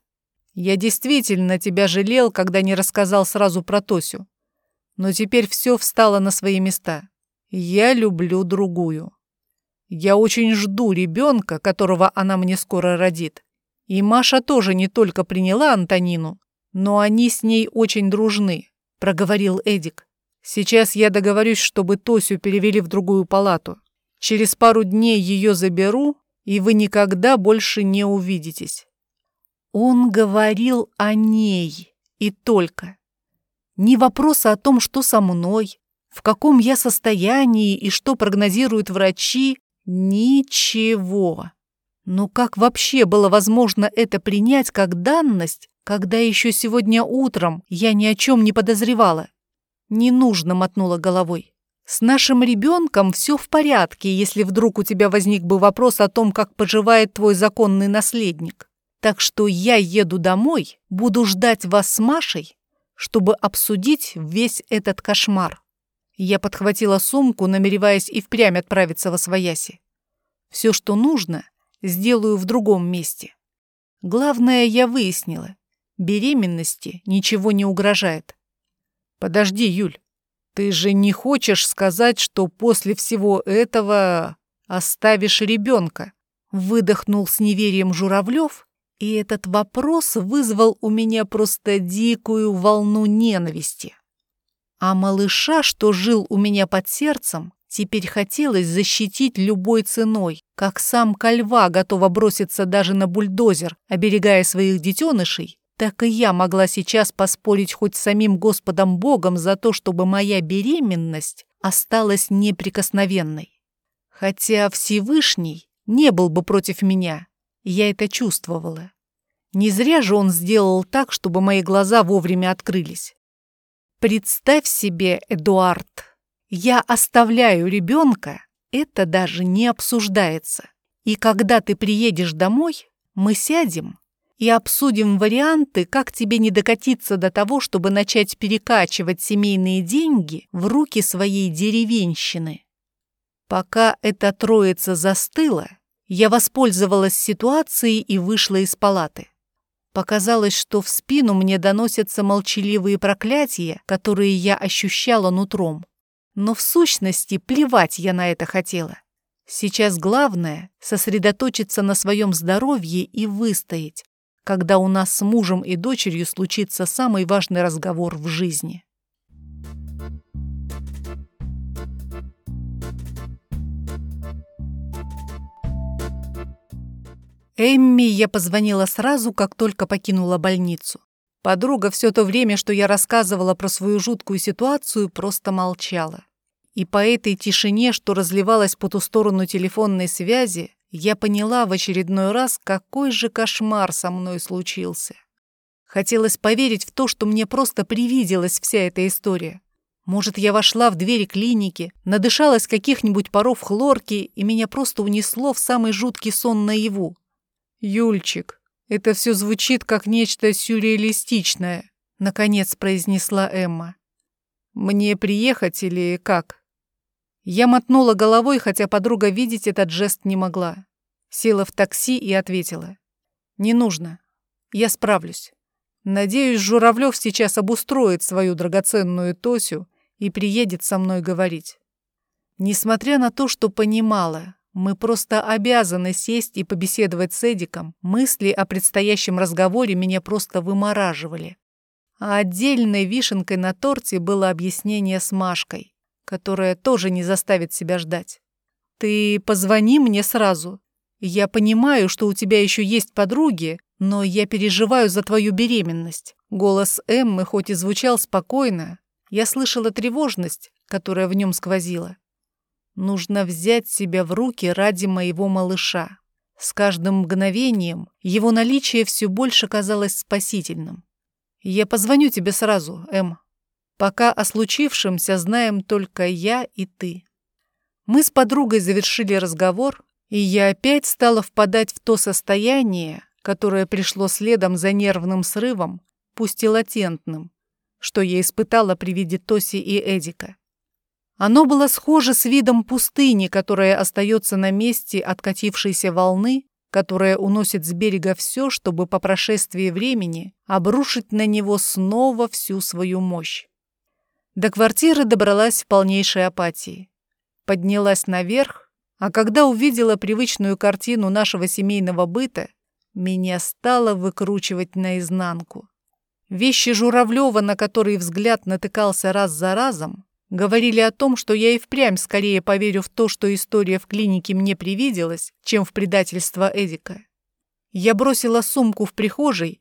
S2: Я действительно тебя жалел, когда не рассказал сразу про Тосю. Но теперь все встало на свои места. Я люблю другую. Я очень жду ребенка, которого она мне скоро родит. И Маша тоже не только приняла Антонину, но они с ней очень дружны», — проговорил Эдик. «Сейчас я договорюсь, чтобы Тосю перевели в другую палату. Через пару дней ее заберу, и вы никогда больше не увидитесь». Он говорил о ней и только. Не вопроса о том, что со мной, в каком я состоянии и что прогнозируют врачи, Ничего. Но как вообще было возможно это принять как данность, когда еще сегодня утром я ни о чем не подозревала? Не нужно, мотнула головой. С нашим ребенком все в порядке, если вдруг у тебя возник бы вопрос о том, как поживает твой законный наследник. Так что я еду домой, буду ждать вас с Машей, чтобы обсудить весь этот кошмар. Я подхватила сумку, намереваясь и впрямь отправиться во свояси. Все, что нужно, сделаю в другом месте. Главное, я выяснила. Беременности ничего не угрожает. Подожди, Юль, ты же не хочешь сказать, что после всего этого оставишь ребенка? Выдохнул с неверием Журавлев, и этот вопрос вызвал у меня просто дикую волну ненависти. А малыша, что жил у меня под сердцем, теперь хотелось защитить любой ценой, как самка льва готова броситься даже на бульдозер, оберегая своих детенышей, так и я могла сейчас поспорить хоть с самим Господом Богом за то, чтобы моя беременность осталась неприкосновенной. Хотя Всевышний не был бы против меня, я это чувствовала. Не зря же он сделал так, чтобы мои глаза вовремя открылись. Представь себе, Эдуард, я оставляю ребенка, это даже не обсуждается. И когда ты приедешь домой, мы сядем и обсудим варианты, как тебе не докатиться до того, чтобы начать перекачивать семейные деньги в руки своей деревенщины. Пока эта троица застыла, я воспользовалась ситуацией и вышла из палаты. Показалось, что в спину мне доносятся молчаливые проклятия, которые я ощущала нутром. Но в сущности плевать я на это хотела. Сейчас главное — сосредоточиться на своем здоровье и выстоять, когда у нас с мужем и дочерью случится самый важный разговор в жизни. Эмми я позвонила сразу, как только покинула больницу. Подруга все то время, что я рассказывала про свою жуткую ситуацию, просто молчала. И по этой тишине, что разливалась по ту сторону телефонной связи, я поняла в очередной раз, какой же кошмар со мной случился. Хотелось поверить в то, что мне просто привиделась вся эта история. Может, я вошла в двери клиники, надышалась каких-нибудь паров хлорки, и меня просто унесло в самый жуткий сон наяву. «Юльчик, это все звучит как нечто сюрреалистичное», — наконец произнесла Эмма. «Мне приехать или как?» Я мотнула головой, хотя подруга видеть этот жест не могла. Села в такси и ответила. «Не нужно. Я справлюсь. Надеюсь, Журавлев сейчас обустроит свою драгоценную Тосю и приедет со мной говорить». Несмотря на то, что понимала, мы просто обязаны сесть и побеседовать с Эдиком, мысли о предстоящем разговоре меня просто вымораживали. А отдельной вишенкой на торте было объяснение с Машкой которая тоже не заставит себя ждать. Ты позвони мне сразу. Я понимаю, что у тебя еще есть подруги, но я переживаю за твою беременность. Голос Эммы хоть и звучал спокойно, я слышала тревожность, которая в нем сквозила. Нужно взять себя в руки ради моего малыша. С каждым мгновением его наличие все больше казалось спасительным. Я позвоню тебе сразу, Эм. Пока о случившемся знаем только я и ты. Мы с подругой завершили разговор, и я опять стала впадать в то состояние, которое пришло следом за нервным срывом, пусть и латентным, что я испытала при виде Тоси и Эдика. Оно было схоже с видом пустыни, которая остается на месте откатившейся волны, которая уносит с берега все, чтобы по прошествии времени обрушить на него снова всю свою мощь. До квартиры добралась в полнейшей апатии. Поднялась наверх, а когда увидела привычную картину нашего семейного быта, меня стало выкручивать наизнанку. Вещи Журавлева, на которые взгляд натыкался раз за разом, говорили о том, что я и впрямь скорее поверю в то, что история в клинике мне привиделась, чем в предательство Эдика. Я бросила сумку в прихожей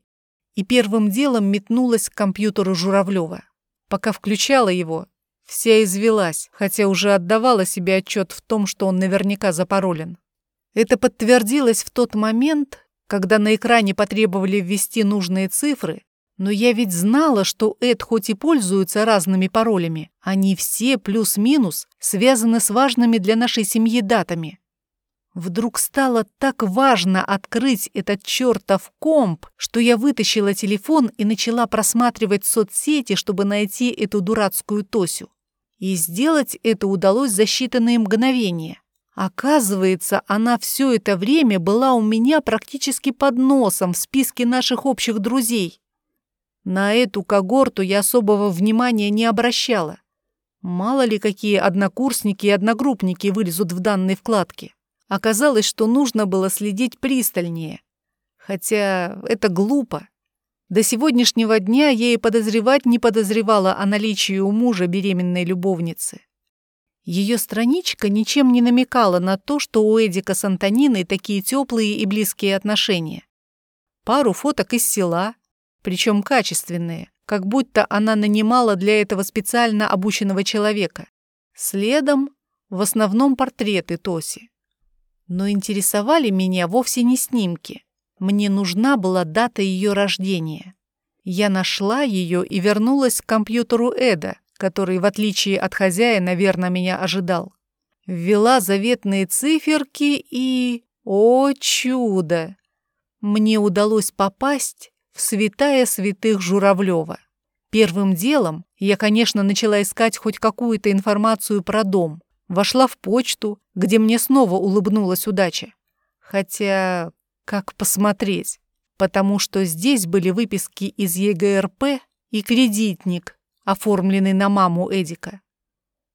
S2: и первым делом метнулась к компьютеру Журавлева. Пока включала его, вся извелась, хотя уже отдавала себе отчет в том, что он наверняка запаролен. Это подтвердилось в тот момент, когда на экране потребовали ввести нужные цифры, но я ведь знала, что Эд хоть и пользуется разными паролями, они все плюс-минус связаны с важными для нашей семьи датами. Вдруг стало так важно открыть этот чертов комп, что я вытащила телефон и начала просматривать соцсети, чтобы найти эту дурацкую Тосю. И сделать это удалось за считанные мгновения. Оказывается, она все это время была у меня практически под носом в списке наших общих друзей. На эту когорту я особого внимания не обращала. Мало ли какие однокурсники и одногруппники вылезут в данной вкладке. Оказалось, что нужно было следить пристальнее. Хотя это глупо.
S1: До сегодняшнего дня я и подозревать не подозревала о наличии у мужа беременной любовницы. Ее страничка ничем не намекала на то, что у Эдика с Антониной такие теплые и близкие отношения. Пару фоток из села, причем качественные, как будто она нанимала для этого специально обученного человека. Следом в основном портреты Тоси. Но интересовали меня вовсе не снимки. Мне нужна была дата ее рождения. Я нашла ее и вернулась к компьютеру Эда, который, в отличие от хозяина, верно меня ожидал. Ввела заветные циферки и... О, чудо! Мне удалось попасть в святая святых Журавлева. Первым делом я, конечно, начала искать хоть какую-то информацию про дом. Вошла в почту, где мне снова улыбнулась удача. Хотя, как посмотреть? Потому что здесь были выписки из ЕГРП и кредитник, оформленный на маму Эдика.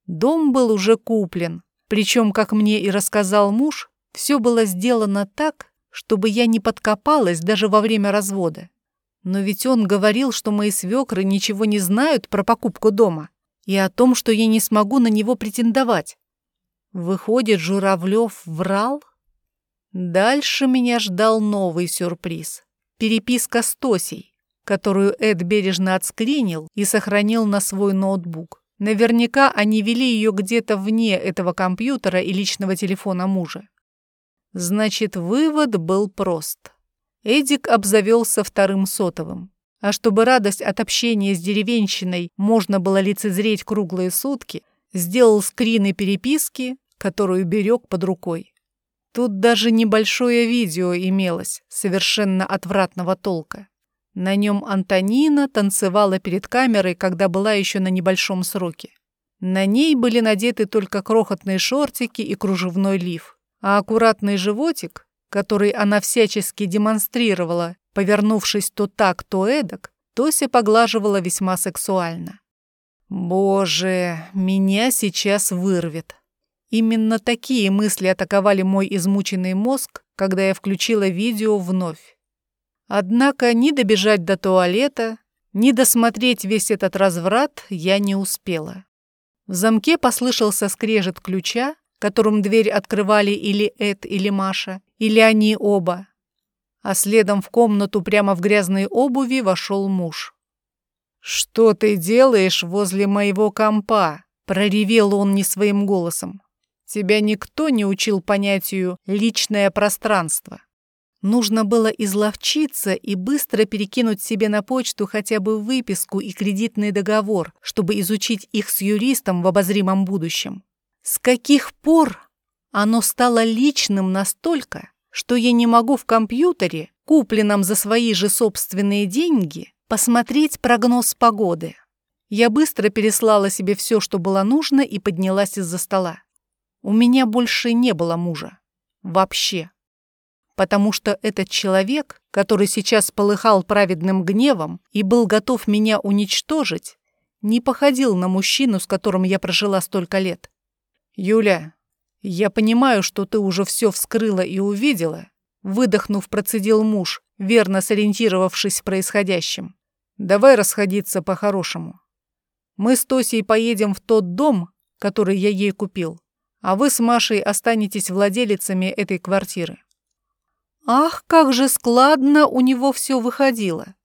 S1: Дом был уже куплен, причем, как мне и рассказал муж, все было сделано так, чтобы я не подкопалась даже во время развода. Но ведь он говорил, что мои свекры ничего не знают про покупку дома и о том, что я не смогу на него претендовать. Выходит, Журавлев врал? Дальше меня ждал новый сюрприз. Переписка с Тосей которую Эд бережно отскринил и сохранил на свой ноутбук. Наверняка они вели ее где-то вне этого компьютера и личного телефона мужа. Значит, вывод был прост. Эдик обзавелся вторым сотовым. А чтобы радость от общения с деревенщиной можно было лицезреть круглые сутки, сделал скрины переписки, которую берег под рукой. Тут даже небольшое видео имелось, совершенно отвратного толка. На нем Антонина танцевала перед камерой, когда была еще на небольшом сроке. На ней были надеты только крохотные шортики и кружевной лиф, а аккуратный животик, который она всячески демонстрировала, повернувшись то так, то эдак, Тося поглаживала весьма сексуально. «Боже, меня сейчас вырвет!» Именно такие мысли атаковали мой измученный мозг, когда я включила видео вновь. Однако ни добежать до туалета, ни досмотреть весь этот разврат я не успела. В замке послышался скрежет ключа, которым дверь открывали или Эд, или Маша, или они оба. А следом в комнату прямо в грязной обуви вошел муж. «Что ты делаешь возле моего компа?» — проревел он не своим голосом. «Тебя никто не учил понятию «личное пространство». Нужно было изловчиться и быстро перекинуть себе на почту хотя бы выписку и кредитный договор, чтобы изучить их с юристом в обозримом будущем. С каких пор оно стало личным настолько, что я не могу в компьютере, купленном за свои же собственные деньги, посмотреть прогноз погоды? Я быстро переслала себе все, что было нужно, и поднялась из-за стола. У меня больше не было мужа. Вообще потому что этот человек, который сейчас полыхал праведным гневом и был готов меня уничтожить, не походил на мужчину, с которым я прожила столько лет. «Юля, я понимаю, что ты уже все вскрыла и увидела», выдохнув, процедил муж, верно сориентировавшись в происходящем. «Давай расходиться по-хорошему. Мы с Тосей поедем в тот дом, который я ей купил, а вы с Машей останетесь владелицами этой квартиры. Ах, как же складно у него все выходило.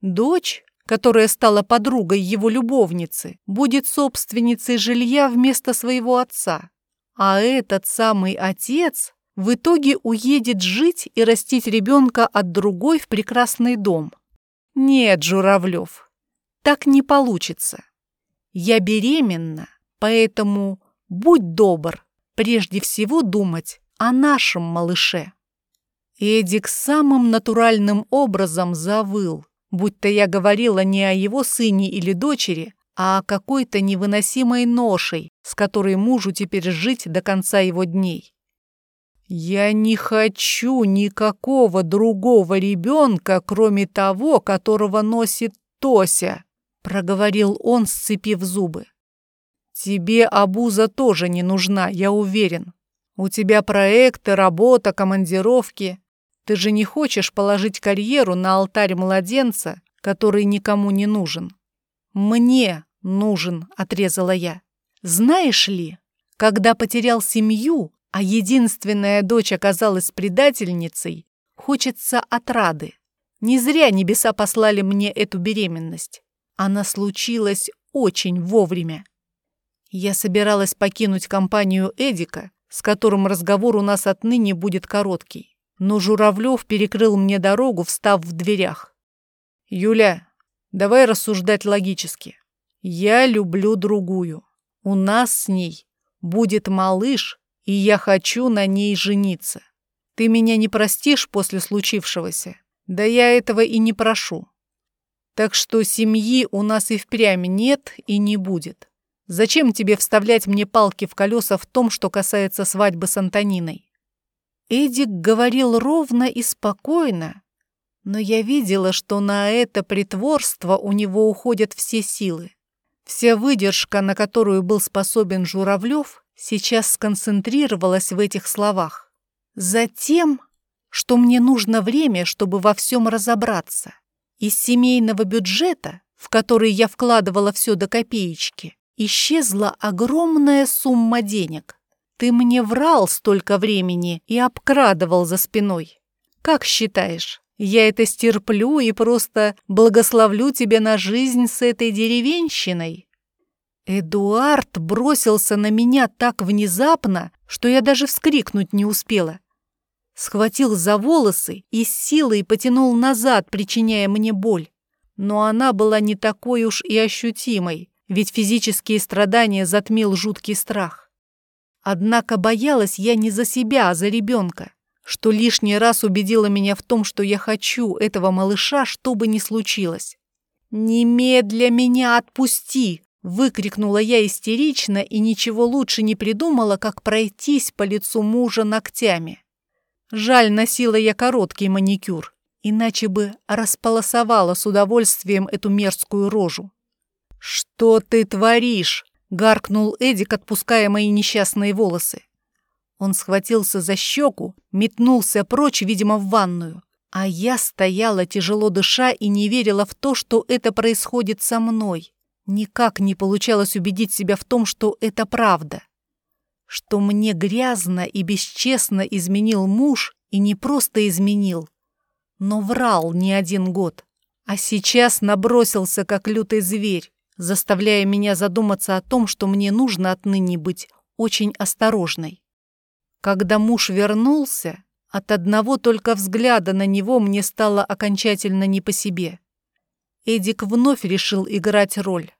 S1: Дочь, которая стала подругой его любовницы, будет собственницей жилья вместо своего отца. А этот самый отец в итоге уедет жить и растить ребенка от другой в прекрасный дом. Нет, Журавлев, так не получится. Я беременна, поэтому будь добр, прежде всего думать о нашем малыше. Эдик самым натуральным образом завыл, будто я говорила не о его сыне или дочери, а какой-то невыносимой ношей, с которой мужу теперь жить до конца его дней. «Я не хочу никакого другого ребенка, кроме того, которого носит Тося», — проговорил он, сцепив зубы. «Тебе обуза тоже не нужна, я уверен. У тебя проекты, работа, командировки. Ты же не хочешь положить карьеру на алтарь младенца, который никому не нужен. Мне нужен, отрезала я. Знаешь ли, когда потерял семью, а единственная дочь оказалась предательницей, хочется отрады. Не зря небеса послали мне эту беременность. Она случилась очень вовремя. Я собиралась покинуть компанию Эдика, с которым разговор у нас отныне будет короткий. Но Журавлев перекрыл мне дорогу, встав в дверях. «Юля, давай рассуждать логически. Я люблю другую. У нас с ней будет малыш, и я хочу на ней жениться. Ты меня не простишь после случившегося? Да я этого и не прошу. Так что семьи у нас и впрямь нет и не будет. Зачем тебе вставлять мне палки в колеса в том, что касается свадьбы с Антониной? Эдик говорил ровно и спокойно, но я видела, что на это притворство у него уходят все силы. Вся выдержка, на которую был способен Журавлев, сейчас сконцентрировалась в этих словах. Затем, что мне нужно время, чтобы во всем разобраться. Из семейного бюджета, в который я вкладывала все до копеечки, исчезла огромная сумма денег. Ты мне врал столько времени и обкрадывал за спиной. Как считаешь, я это стерплю и просто благословлю тебя на жизнь с этой деревенщиной?» Эдуард бросился на меня так внезапно, что я даже вскрикнуть не успела. Схватил за волосы и с силой потянул назад, причиняя мне боль. Но она была не такой уж и ощутимой ведь физические страдания затмил жуткий страх. Однако боялась я не за себя, а за ребенка, что лишний раз убедило меня в том, что я хочу этого малыша, что бы ни случилось. «Немедля меня отпусти!» — выкрикнула я истерично и ничего лучше не придумала, как пройтись по лицу мужа ногтями. Жаль, носила я короткий маникюр, иначе бы располосовала с удовольствием эту мерзкую рожу. «Что ты творишь?» — гаркнул Эдик, отпуская мои несчастные волосы. Он схватился за щеку, метнулся прочь, видимо, в ванную. А я стояла, тяжело дыша, и не верила в то, что это происходит со мной. Никак не получалось убедить себя в том, что это правда. Что мне грязно и бесчестно изменил муж, и не просто изменил, но врал не один год. А сейчас набросился, как лютый зверь заставляя меня задуматься о том, что мне нужно отныне быть очень осторожной. Когда муж вернулся, от одного только взгляда на него мне стало окончательно не по себе. Эдик вновь решил играть роль.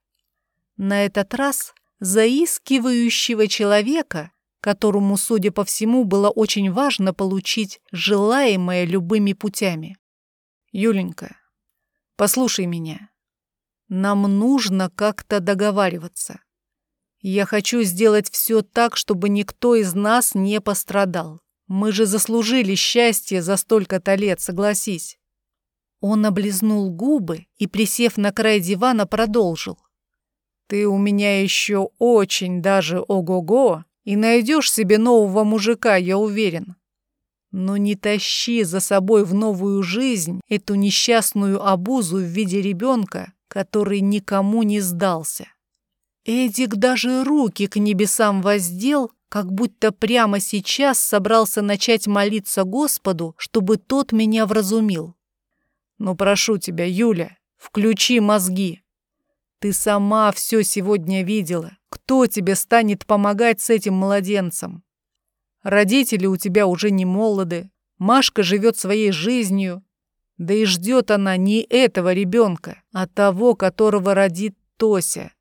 S1: На этот раз заискивающего человека, которому, судя по всему, было очень важно получить желаемое любыми путями. «Юленька, послушай меня. Нам нужно как-то договариваться. Я хочу сделать все так, чтобы никто из нас не пострадал. Мы же заслужили счастье за столько-то лет, согласись. Он облизнул губы и, присев на край дивана, продолжил. Ты у меня еще очень даже ого-го и найдешь себе нового мужика, я уверен. Но не тащи за собой в новую жизнь эту несчастную обузу в виде ребенка, который никому не сдался. Эдик даже руки к небесам воздел, как будто прямо сейчас собрался начать молиться Господу, чтобы тот меня вразумил. «Ну, прошу тебя, Юля, включи мозги. Ты сама все сегодня видела. Кто тебе станет помогать с этим младенцем? Родители у тебя уже не молоды, Машка живет своей жизнью, да и ждет она не этого ребенка, а того, которого родит Тося.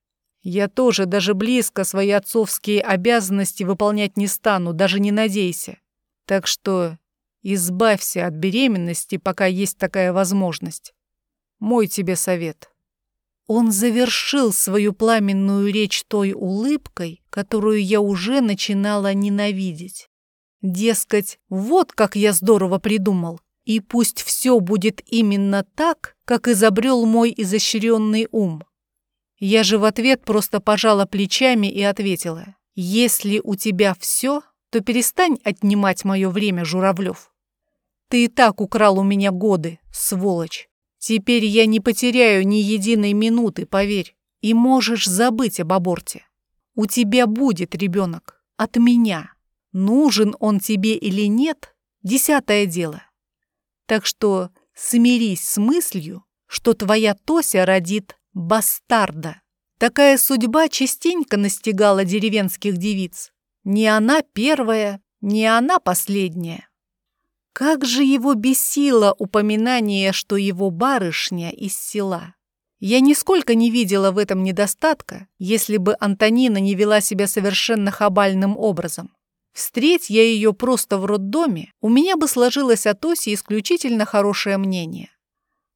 S1: Я тоже даже близко свои отцовские обязанности выполнять не стану, даже не надейся. Так что избавься от беременности, пока есть такая возможность. Мой тебе совет. Он завершил свою пламенную речь той улыбкой, которую я уже начинала ненавидеть. Дескать, вот как я здорово придумал. И пусть все будет именно так, как изобрел мой изощренный ум. Я же в ответ просто пожала плечами и ответила, «Если у тебя все, то перестань отнимать мое время, Журавлев. Ты и так украл у меня годы, сволочь. Теперь я не потеряю ни единой минуты, поверь, и можешь забыть об аборте. У тебя будет ребенок от меня. Нужен он тебе или нет – десятое дело. Так что смирись с мыслью, что твоя Тося родит бастарда. Такая судьба частенько настигала деревенских девиц. Не она первая, не она последняя. Как же его бесило упоминание, что его барышня из села. Я нисколько не видела в этом недостатка, если бы Антонина не вела себя совершенно хабальным образом. Встреть я ее просто в роддоме, у меня бы сложилось о Тосе исключительно хорошее мнение.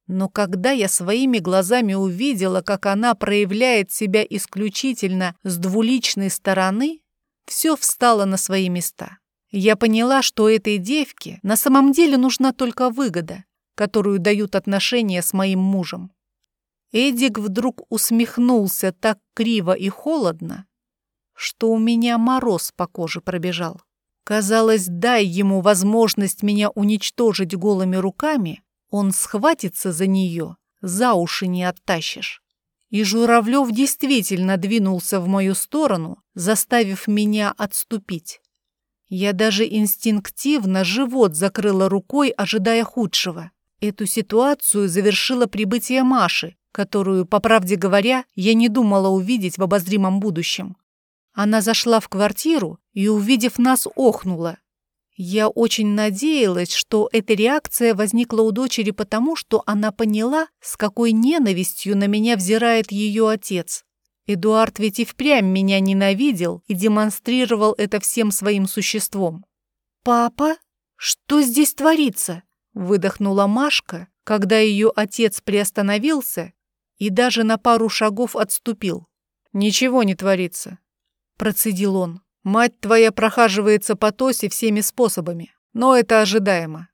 S1: Но когда я своими глазами увидела, как она проявляет себя исключительно с двуличной стороны, все встало на свои места. Я поняла, что этой девке на самом деле нужна только выгода, которую дают отношения с моим мужем. Эдик вдруг усмехнулся так криво и холодно, что у меня мороз по коже пробежал. Казалось, дай ему возможность меня уничтожить голыми руками, он схватится за нее, за уши не оттащишь. И Журавлев действительно двинулся в мою сторону, заставив меня отступить. Я даже инстинктивно живот закрыла рукой, ожидая худшего. Эту ситуацию завершило прибытие Маши, которую, по правде говоря, я не думала увидеть в обозримом будущем. Она зашла в квартиру и, увидев нас, охнула. Я очень надеялась, что эта реакция возникла у дочери потому, что она поняла, с какой ненавистью на меня взирает ее отец. Эдуард ведь и впрямь меня ненавидел и демонстрировал это всем своим существом. «Папа, что здесь творится?» — выдохнула Машка, когда ее отец приостановился и даже на пару шагов отступил. «Ничего не творится», — процедил он. «Мать твоя прохаживается по Тосе всеми способами, но это ожидаемо.